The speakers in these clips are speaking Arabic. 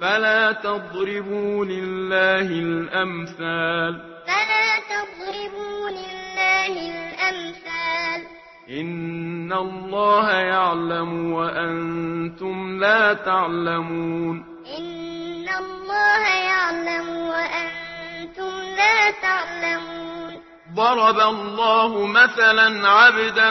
فلا تضربوا لله الأمثال. فلا تضربوا لله الأمثال. إن الله يعلم وأنتم لا تعلمون. إن الله يعلم وأنتم لا تعلمون. ضرب الله مثلا عبدا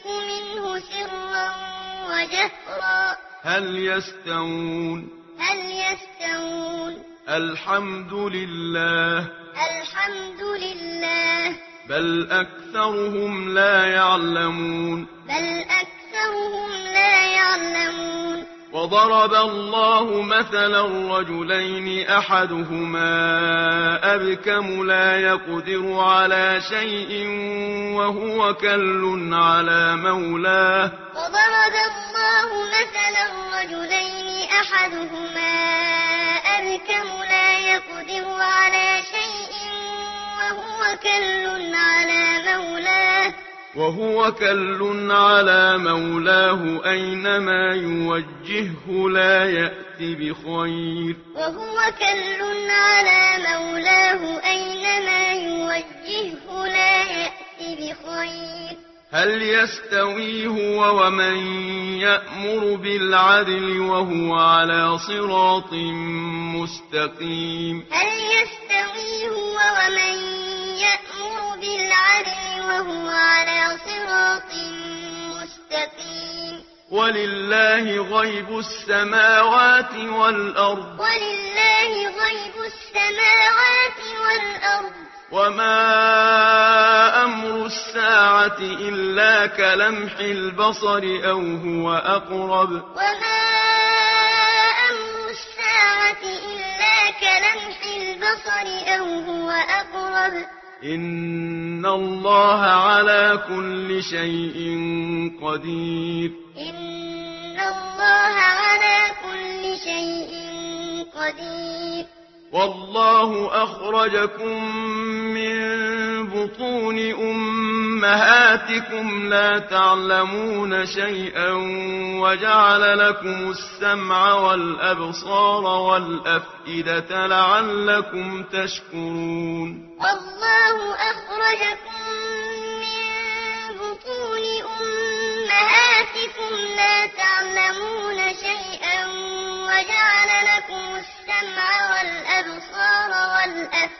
يمسك منه سرا وجهرا هل يستوون؟ هل يستوون؟ الحمد لله. الحمد لله. بل أكثرهم لا يعلمون. بل أكثرهم لا يعلمون. وضرب الله مثلا رجلين أحدهما أبكم لا يقدر على شيء وهو كل على مولاه وضرب الله مثلا رجلين أحدهما أبكم لا يقدر على شيء وهو كل على مولاه وهو كل على مولاه أينما يوجهه لا يأتي بخير. وهو كل على مولاه أينما يوجهه لا يأتي بخير. هل يستوي هو ومن يأمر بالعدل وهو على صراط مستقيم. هل يستوي هو ولله غيب السماوات والأرض. ولله غيب السماوات والأرض. وما أمر الساعة إلا كلمح البصر أو هو أقرب. وما أمر الساعة إلا كلمح البصر أو هو أقرب. إن الله على كل شيء قدير إن الله على كل شيء قدير والله أخرجكم من بطون أمهاتكم لا تعلمون شيئا وجعل لكم السمع والأبصار والأفئدة لعلكم تشكرون. والله أخرجكم من بطون أمهاتكم لا تعلمون شيئا وجعل لكم السمع والأبصار والأفئدة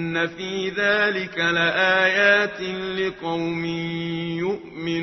إن في ذلك لآيات لقوم يؤمنون